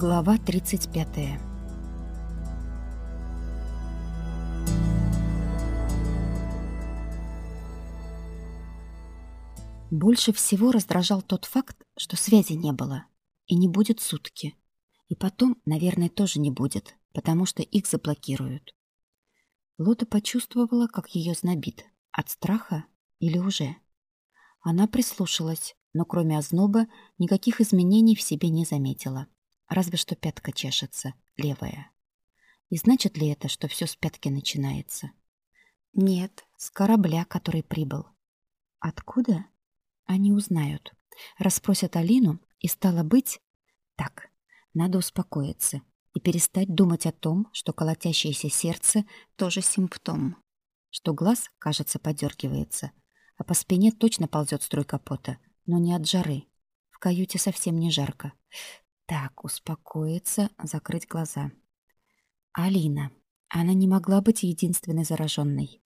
Глава 35 Больше всего раздражал тот факт, что связи не было. И не будет сутки. И потом, наверное, тоже не будет, потому что их заблокируют. Лота почувствовала, как ее знобит. От страха или уже? Она прислушалась, но кроме озноба никаких изменений в себе не заметила. Разве что пятка чешется, левая. И значит ли это, что все с пятки начинается? Нет, с корабля, который прибыл. Откуда? Они узнают. Расспросят Алину, и стало быть... Так, надо успокоиться и перестать думать о том, что колотящееся сердце тоже симптом, что глаз, кажется, подергивается, а по спине точно ползет струйка пота, но не от жары. В каюте совсем не жарко. Так, успокоиться, закрыть глаза. Алина. Она не могла быть единственной зараженной.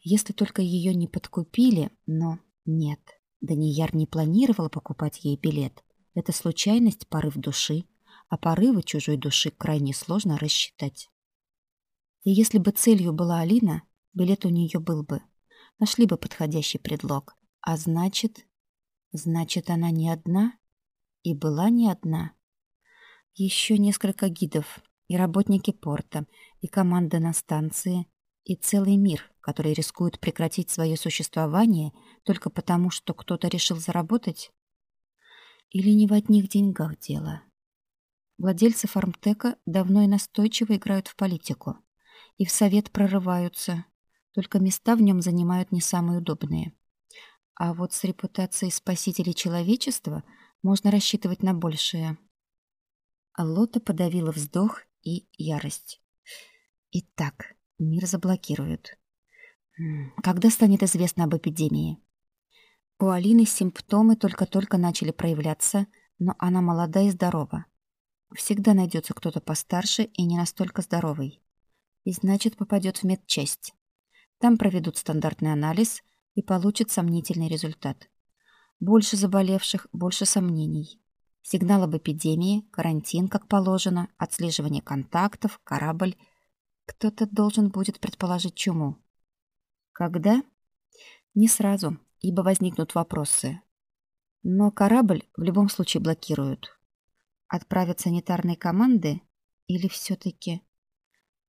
Если только ее не подкупили, но нет. Данияр не планировал покупать ей билет. Это случайность, порыв души, а порывы чужой души крайне сложно рассчитать. И если бы целью была Алина, билет у нее был бы. Нашли бы подходящий предлог. А значит... Значит, она не одна? И была не одна. Еще несколько гидов, и работники порта, и команда на станции, и целый мир, который рискует прекратить свое существование только потому, что кто-то решил заработать? Или не в одних деньгах дело? Владельцы фармтека давно и настойчиво играют в политику. И в совет прорываются. Только места в нем занимают не самые удобные. А вот с репутацией спасителей человечества можно рассчитывать на большее. Аллота подавила вздох и ярость. Итак, мир заблокируют. Когда станет известно об эпидемии? У Алины симптомы только-только начали проявляться, но она молода и здорова. Всегда найдется кто-то постарше и не настолько здоровый. И значит, попадет в медчасть. Там проведут стандартный анализ и получат сомнительный результат. Больше заболевших, больше сомнений. Сигнал об эпидемии, карантин, как положено, отслеживание контактов, корабль. Кто-то должен будет предположить чуму. Когда? Не сразу, ибо возникнут вопросы. Но корабль в любом случае блокируют. Отправят санитарные команды или все-таки...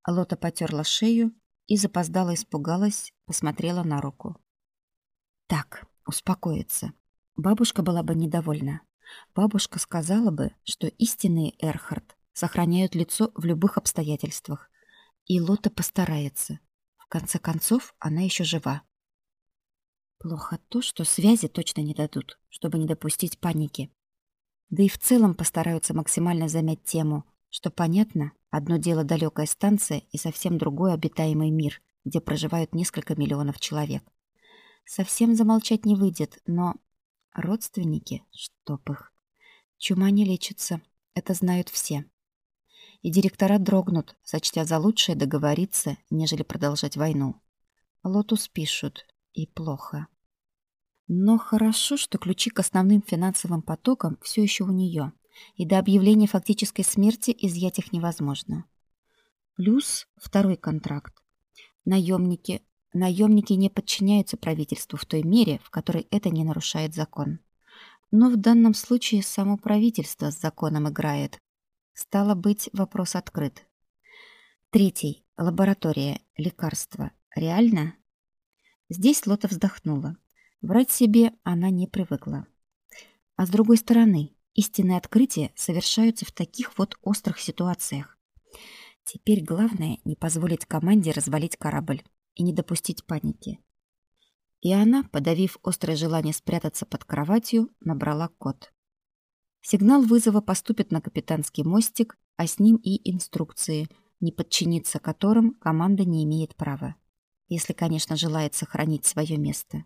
Лота потерла шею и запоздала испугалась, посмотрела на руку. Так, успокоиться. Бабушка была бы недовольна. Бабушка сказала бы, что истинные Эрхард сохраняют лицо в любых обстоятельствах. И Лота постарается. В конце концов, она еще жива. Плохо то, что связи точно не дадут, чтобы не допустить паники. Да и в целом постараются максимально замять тему, что понятно, одно дело далекая станция и совсем другой обитаемый мир, где проживают несколько миллионов человек. Совсем замолчать не выйдет, но Родственники, чтоб их. Чума не лечится, это знают все. И директора дрогнут, сочтя за лучшее договориться, нежели продолжать войну. Лотус спишут, и плохо. Но хорошо, что ключи к основным финансовым потокам все еще у нее, и до объявления фактической смерти изъять их невозможно. Плюс второй контракт. Наемники Наемники не подчиняются правительству в той мере, в которой это не нарушает закон. Но в данном случае само правительство с законом играет. Стало быть, вопрос открыт. Третий. Лаборатория. Лекарства. Реально? Здесь Лота вздохнула. Врать себе она не привыкла. А с другой стороны, истинные открытия совершаются в таких вот острых ситуациях. Теперь главное не позволить команде развалить корабль и не допустить паники. И она, подавив острое желание спрятаться под кроватью, набрала код. Сигнал вызова поступит на капитанский мостик, а с ним и инструкции, не подчиниться которым команда не имеет права. Если, конечно, желает сохранить свое место.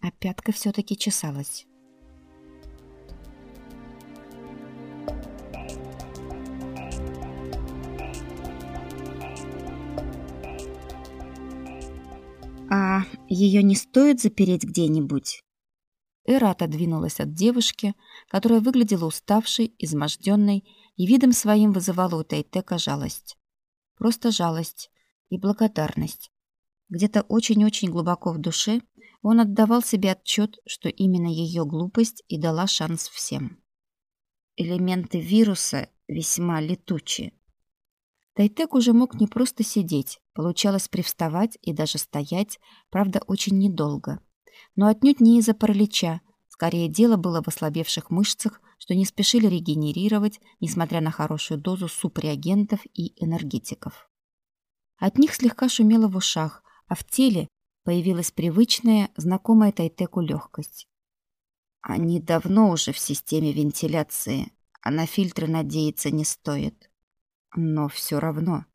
А пятка все-таки чесалась. А ее не стоит запереть где-нибудь? Эра отодвинулась от девушки, которая выглядела уставшей, изможденной и видом своим вызывала у Тайтека жалость. Просто жалость и благодарность. Где-то очень-очень глубоко в душе он отдавал себе отчет, что именно ее глупость и дала шанс всем. Элементы вируса весьма летучие. Тайтек уже мог не просто сидеть, получалось привставать и даже стоять, правда, очень недолго. Но отнюдь не из-за паралича, скорее дело было в ослабевших мышцах, что не спешили регенерировать, несмотря на хорошую дозу супреагентов и энергетиков. От них слегка шумело в ушах, а в теле появилась привычная, знакомая Тайтеку легкость. Они давно уже в системе вентиляции, а на фильтры надеяться не стоит. Но все равно.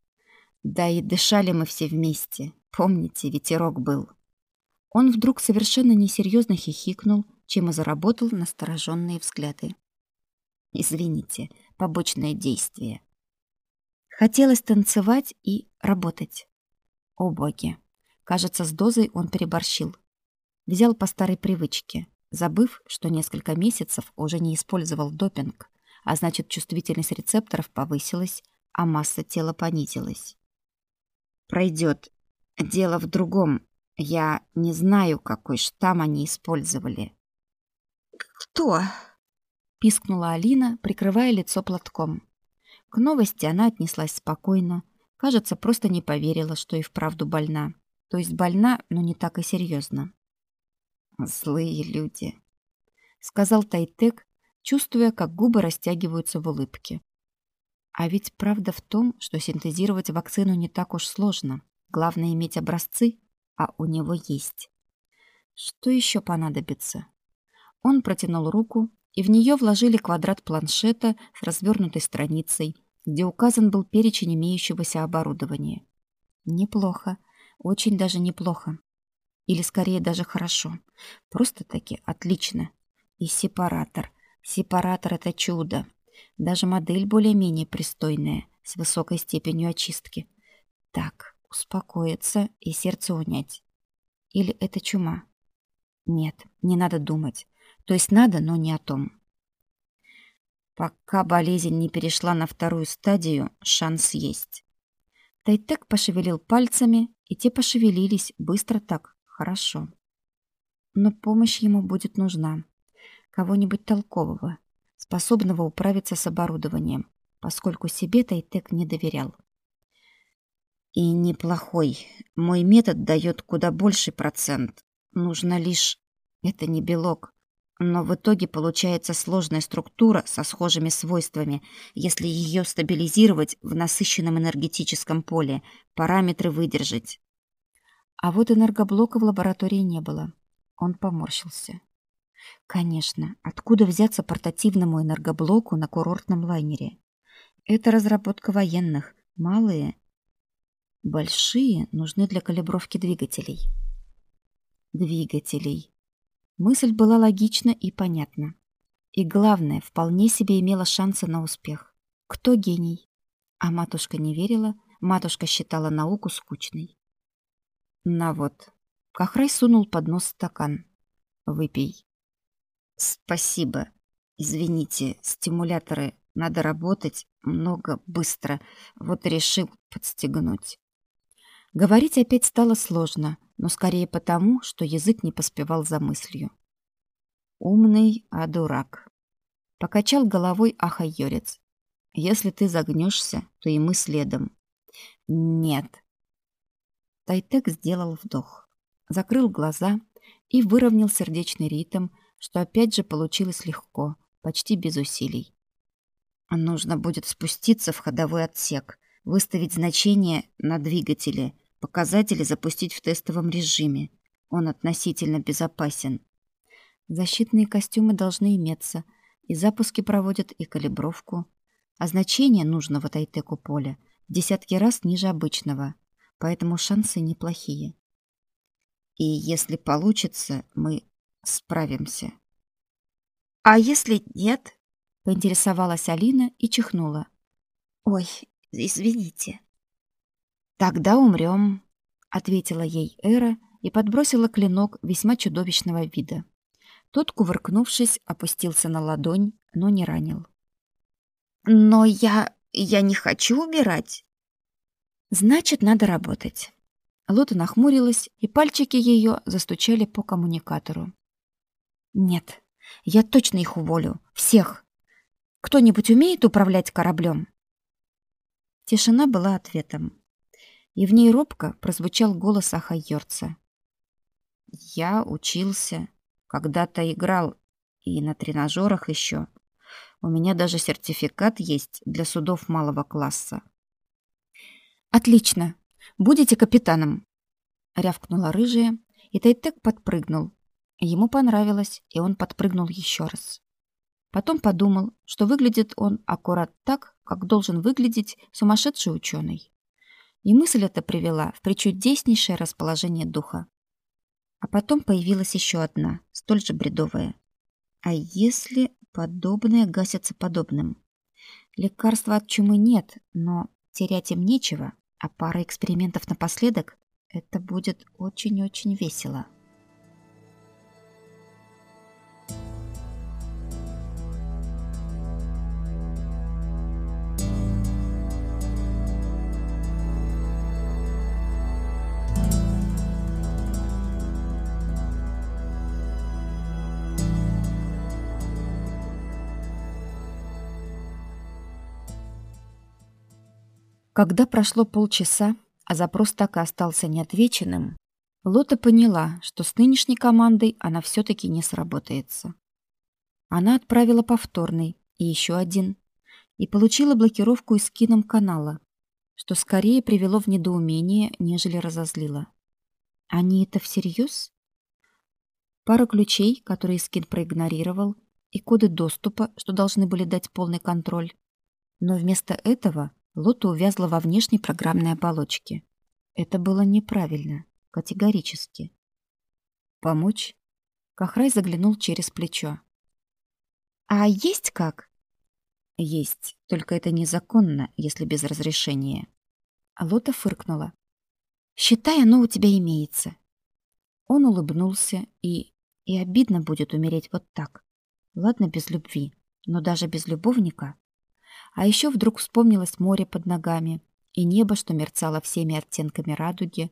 Да и дышали мы все вместе. Помните, ветерок был. Он вдруг совершенно несерьезно хихикнул, чем и заработал настороженные взгляды. Извините, побочное действие. Хотелось танцевать и работать. О боги! Кажется, с дозой он переборщил. Взял по старой привычке, забыв, что несколько месяцев уже не использовал допинг, а значит, чувствительность рецепторов повысилась, а масса тела понизилась. Пройдет. Дело в другом. Я не знаю, какой штамм они использовали. Кто? пискнула Алина, прикрывая лицо платком. К новости она отнеслась спокойно, кажется, просто не поверила, что и вправду больна. То есть больна, но не так и серьезно. Злые люди, сказал Тайтек, чувствуя, как губы растягиваются в улыбке. А ведь правда в том, что синтезировать вакцину не так уж сложно. Главное иметь образцы, а у него есть. Что еще понадобится? Он протянул руку, и в нее вложили квадрат планшета с развернутой страницей, где указан был перечень имеющегося оборудования. Неплохо, очень даже неплохо. Или скорее даже хорошо. Просто-таки отлично. И сепаратор. Сепаратор — это чудо. Даже модель более-менее пристойная, с высокой степенью очистки. Так, успокоиться и сердце унять. Или это чума? Нет, не надо думать. То есть надо, но не о том. Пока болезнь не перешла на вторую стадию, шанс есть. Тайтек пошевелил пальцами, и те пошевелились быстро так, хорошо. Но помощь ему будет нужна. Кого-нибудь толкового, способного управиться с оборудованием, поскольку себе Тайтек не доверял. И неплохой. Мой метод дает куда больший процент. Нужно лишь... Это не белок. Но в итоге получается сложная структура со схожими свойствами. Если ее стабилизировать в насыщенном энергетическом поле, параметры выдержать. А вот энергоблока в лаборатории не было. Он поморщился. Конечно, откуда взяться портативному энергоблоку на курортном лайнере? Это разработка военных. Малые. Большие нужны для калибровки двигателей. Двигателей. Мысль была логична и понятна. И главное, вполне себе имела шансы на успех. Кто гений? А матушка не верила, матушка считала науку скучной. На вот. Кахрай сунул под нос стакан. Выпей. Спасибо. Извините, стимуляторы надо работать много, быстро. Вот решил подстегнуть. Говорить опять стало сложно, но скорее потому, что язык не поспевал за мыслью. Умный, а дурак. Покачал головой ахайорец. Если ты загнешься, то и мы следом. Нет. Тайтек сделал вдох, закрыл глаза и выровнял сердечный ритм, что опять же получилось легко, почти без усилий. Нужно будет спуститься в ходовой отсек, выставить значение на двигателе, показатели запустить в тестовом режиме. Он относительно безопасен. Защитные костюмы должны иметься, и запуски проводят, и калибровку. А значение нужного Тайтеку поля в десятки раз ниже обычного, поэтому шансы неплохие. И если получится, мы справимся. А если нет? поинтересовалась Алина и чихнула. Ой, извините. Тогда умрем, ответила ей Эра и подбросила клинок весьма чудовищного вида. Тот, кувыркнувшись, опустился на ладонь, но не ранил. Но я... я не хочу умирать. Значит, надо работать. Лота нахмурилась, и пальчики ее застучали по коммуникатору. Нет, я точно их уволю. Всех. Кто-нибудь умеет управлять кораблем? Тишина была ответом. И в ней робко прозвучал голос Ахайорца. Я учился, когда-то играл и на тренажерах еще. У меня даже сертификат есть для судов малого класса. Отлично. Будете капитаном, рявкнула рыжая, и Тайтек подпрыгнул. Ему понравилось, и он подпрыгнул еще раз. Потом подумал, что выглядит он аккурат так, как должен выглядеть сумасшедший ученый. И мысль эта привела в причудеснейшее расположение духа. А потом появилась еще одна, столь же бредовая. А если подобное гасится подобным? Лекарства от чумы нет, но терять им нечего, а пара экспериментов напоследок — это будет очень-очень весело. Когда прошло полчаса, а запрос так и остался неотвеченным, Лота поняла, что с нынешней командой она все-таки не сработается. Она отправила повторный и еще один, и получила блокировку из кином канала, что скорее привело в недоумение, нежели разозлило. Они это всерьез? Пара ключей, которые скин проигнорировал, и коды доступа, что должны были дать полный контроль. Но вместо этого Лота увязла во внешней программной оболочке. Это было неправильно, категорически. «Помочь?» Кахрай заглянул через плечо. «А есть как?» «Есть, только это незаконно, если без разрешения». Лота фыркнула. «Считай, оно у тебя имеется». Он улыбнулся, и... и обидно будет умереть вот так. Ладно, без любви, но даже без любовника а еще вдруг вспомнилось море под ногами, и небо, что мерцало всеми оттенками радуги,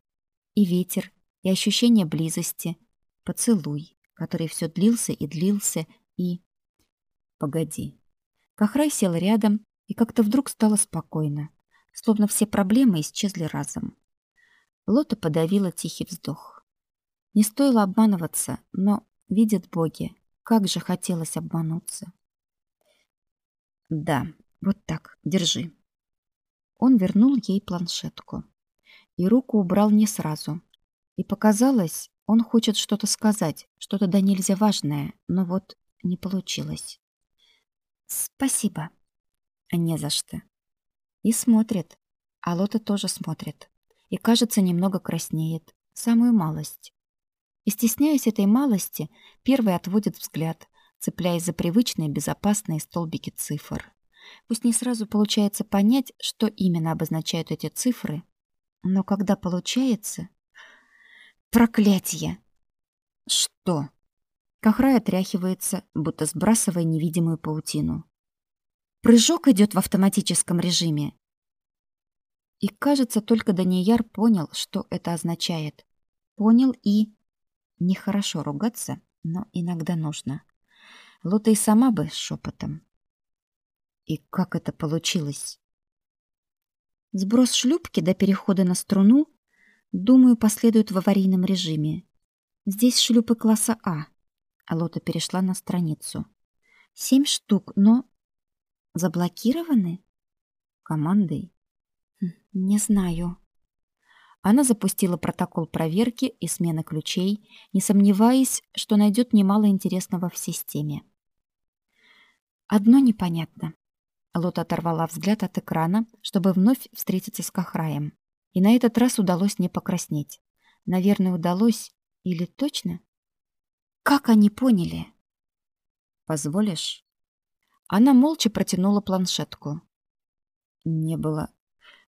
и ветер, и ощущение близости, поцелуй, который все длился и длился, и... Погоди. Кахрай сел рядом, и как-то вдруг стало спокойно, словно все проблемы исчезли разом. Лота подавила тихий вздох. Не стоило обманываться, но, видят боги, как же хотелось обмануться. Да, вот так, держи. Он вернул ей планшетку. И руку убрал не сразу. И показалось, он хочет что-то сказать, что-то да нельзя важное, но вот не получилось. Спасибо. Не за что. И смотрит. А Лота тоже смотрит. И, кажется, немного краснеет. Самую малость. И, стесняясь этой малости, первый отводит взгляд, цепляясь за привычные безопасные столбики цифр. Пусть не сразу получается понять, что именно обозначают эти цифры, но когда получается... Проклятье! Что? Кахрай отряхивается, будто сбрасывая невидимую паутину. Прыжок идет в автоматическом режиме. И, кажется, только Данияр понял, что это означает. Понял и... Нехорошо ругаться, но иногда нужно. Лота и сама бы шепотом. И как это получилось? Сброс шлюпки до перехода на струну, думаю, последует в аварийном режиме. Здесь шлюпы класса А. Алота перешла на страницу. Семь штук, но... Заблокированы? Командой? Хм, не знаю. Она запустила протокол проверки и смены ключей, не сомневаясь, что найдет немало интересного в системе. Одно непонятно. Лота оторвала взгляд от экрана, чтобы вновь встретиться с Кахраем. И на этот раз удалось не покраснеть. Наверное, удалось. Или точно? Как они поняли? Позволишь? Она молча протянула планшетку. Не было.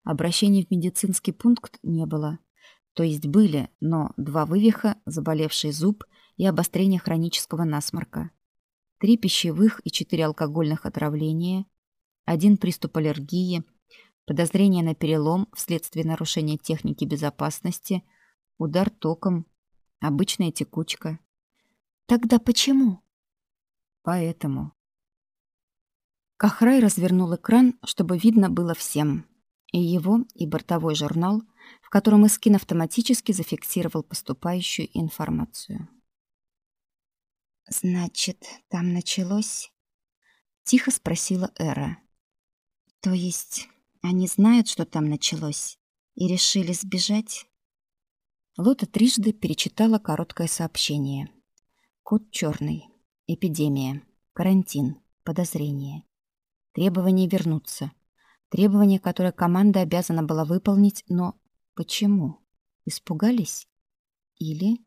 Обращений в медицинский пункт не было. То есть были, но два вывиха, заболевший зуб и обострение хронического насморка. Три пищевых и четыре алкогольных отравления, один приступ аллергии, подозрение на перелом вследствие нарушения техники безопасности, удар током, обычная текучка. Тогда почему? Поэтому. Кахрай развернул экран, чтобы видно было всем. И его, и бортовой журнал, в котором Искин автоматически зафиксировал поступающую информацию. «Значит, там началось?» — тихо спросила Эра. «То есть они знают, что там началось, и решили сбежать?» Лота трижды перечитала короткое сообщение. Код черный. Эпидемия. Карантин. Подозрение. Требование вернуться. Требование, которое команда обязана была выполнить, но почему? Испугались? Или...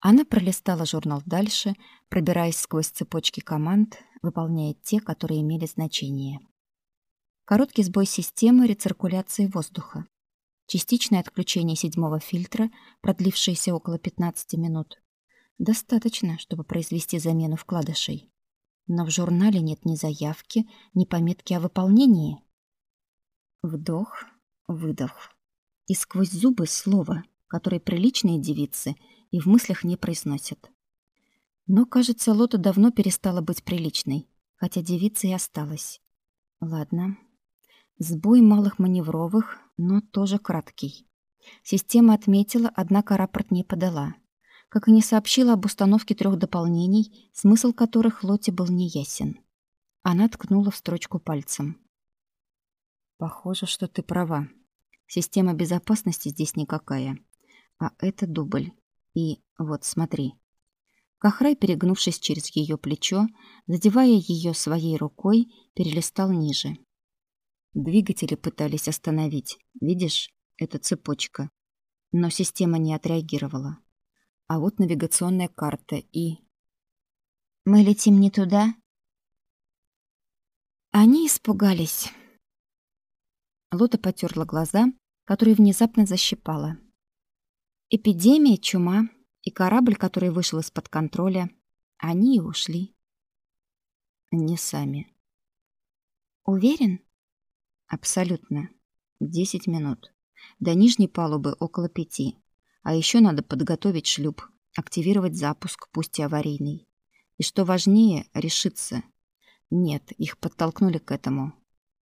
Она пролистала журнал дальше, пробираясь сквозь цепочки команд, выполняя те, которые имели значение. Короткий сбой системы рециркуляции воздуха. Частичное отключение седьмого фильтра, продлившееся около 15 минут. Достаточно, чтобы произвести замену вкладышей. Но в журнале нет ни заявки, ни пометки о выполнении. Вдох, выдох. И сквозь зубы слово, которое приличные девицы и в мыслях не произносят. Но, кажется, Лота давно перестала быть приличной, хотя девица и осталась. Ладно. Сбой малых маневровых, но тоже краткий. Система отметила, однако рапорт не подала как и не сообщила об установке трех дополнений, смысл которых Лоте был неясен. Она ткнула в строчку пальцем. «Похоже, что ты права. Система безопасности здесь никакая. А это дубль. И вот смотри». Кахрай, перегнувшись через ее плечо, задевая ее своей рукой, перелистал ниже. Двигатели пытались остановить. Видишь, это цепочка. Но система не отреагировала. А вот навигационная карта и... Мы летим не туда? Они испугались. Лота потерла глаза, которые внезапно защипала. Эпидемия, чума и корабль, который вышел из-под контроля, они и ушли. Не сами. Уверен? Абсолютно. Десять минут. До нижней палубы около пяти. А еще надо подготовить шлюп, активировать запуск, пусть и аварийный. И что важнее, решиться. Нет, их подтолкнули к этому.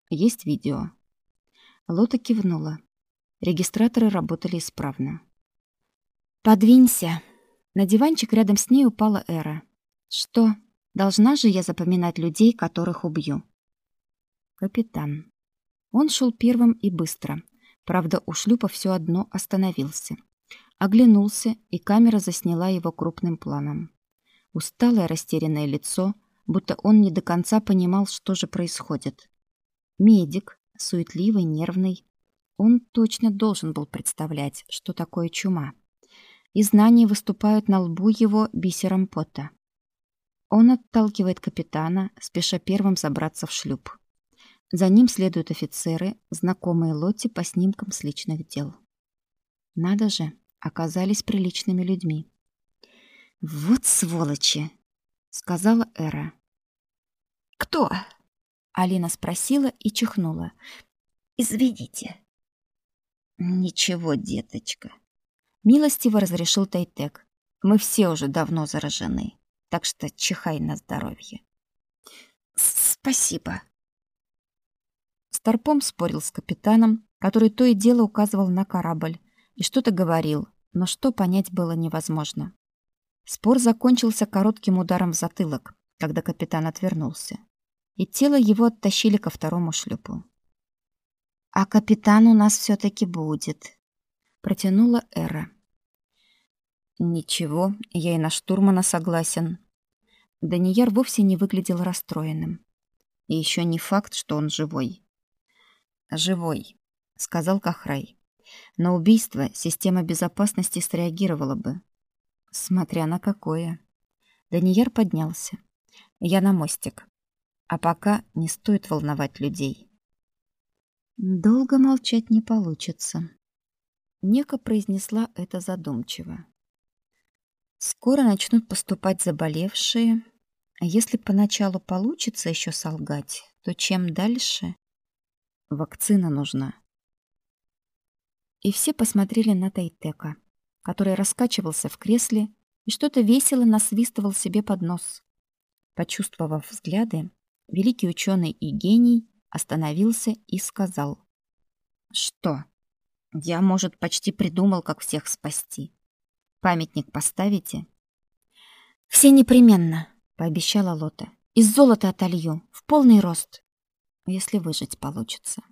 Есть видео. Лота кивнула. Регистраторы работали исправно. «Подвинься!» На диванчик рядом с ней упала Эра. «Что? Должна же я запоминать людей, которых убью?» Капитан. Он шел первым и быстро. Правда, у шлюпа все одно остановился. Оглянулся, и камера засняла его крупным планом. Усталое растерянное лицо, будто он не до конца понимал, что же происходит. Медик, суетливый, нервный, он точно должен был представлять, что такое чума. И знания выступают на лбу его бисером пота. Он отталкивает капитана, спеша первым забраться в шлюп. За ним следуют офицеры, знакомые Лотти по снимкам с личных дел. Надо же, оказались приличными людьми. «Вот сволочи!» — сказала Эра. «Кто?» — Алина спросила и чихнула. «Извините». «Ничего, деточка». Милостиво разрешил Тайтек. «Мы все уже давно заражены, так что чихай на здоровье». «Спасибо». Старпом спорил с капитаном, который то и дело указывал на корабль, и что-то говорил, но что понять было невозможно. Спор закончился коротким ударом в затылок, когда капитан отвернулся, и тело его оттащили ко второму шлюпу. «А капитан у нас все таки будет», — протянула Эра. «Ничего, я и на штурмана согласен». Данияр вовсе не выглядел расстроенным. И еще не факт, что он живой. «Живой», — сказал Кахрай. На убийство система безопасности среагировала бы. Смотря на какое. Данияр поднялся. Я на мостик. А пока не стоит волновать людей. Долго молчать не получится. Нека произнесла это задумчиво. Скоро начнут поступать заболевшие, а если поначалу получится еще солгать, то чем дальше? Вакцина нужна. И все посмотрели на Тайтека, который раскачивался в кресле и что-то весело насвистывал себе под нос. Почувствовав взгляды, великий ученый и гений остановился и сказал. «Что? Я, может, почти придумал, как всех спасти. Памятник поставите?» «Все непременно», — пообещала Лота. «Из золота отолью, в полный рост, если выжить получится».